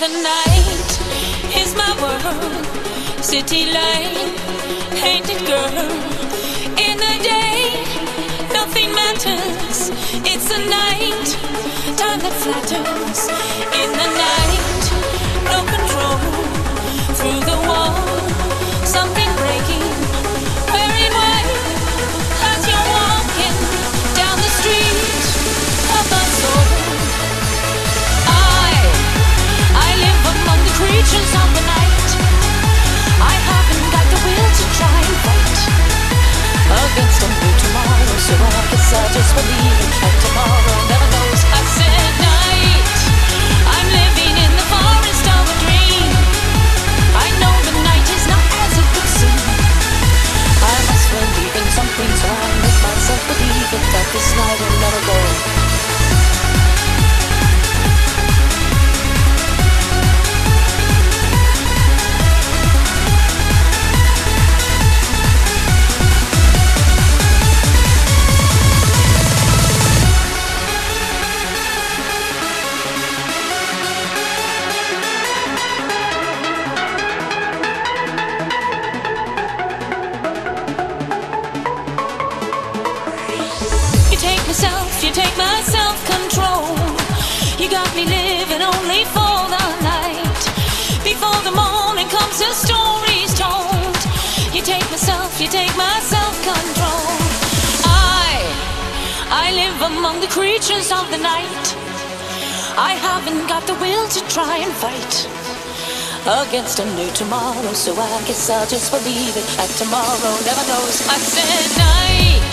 the night is my world. City light, painted girl. In the day, nothing matters. It's the night, time that flatters. I guess I'll just believe You take you take my self control. You got me living only for the night. Before the morning comes, the story's told. You take myself, you take my self control. I, I live among the creatures of the night. I haven't got the will to try and fight against a new tomorrow, so I guess I'll just believe it. And tomorrow never knows. I said night.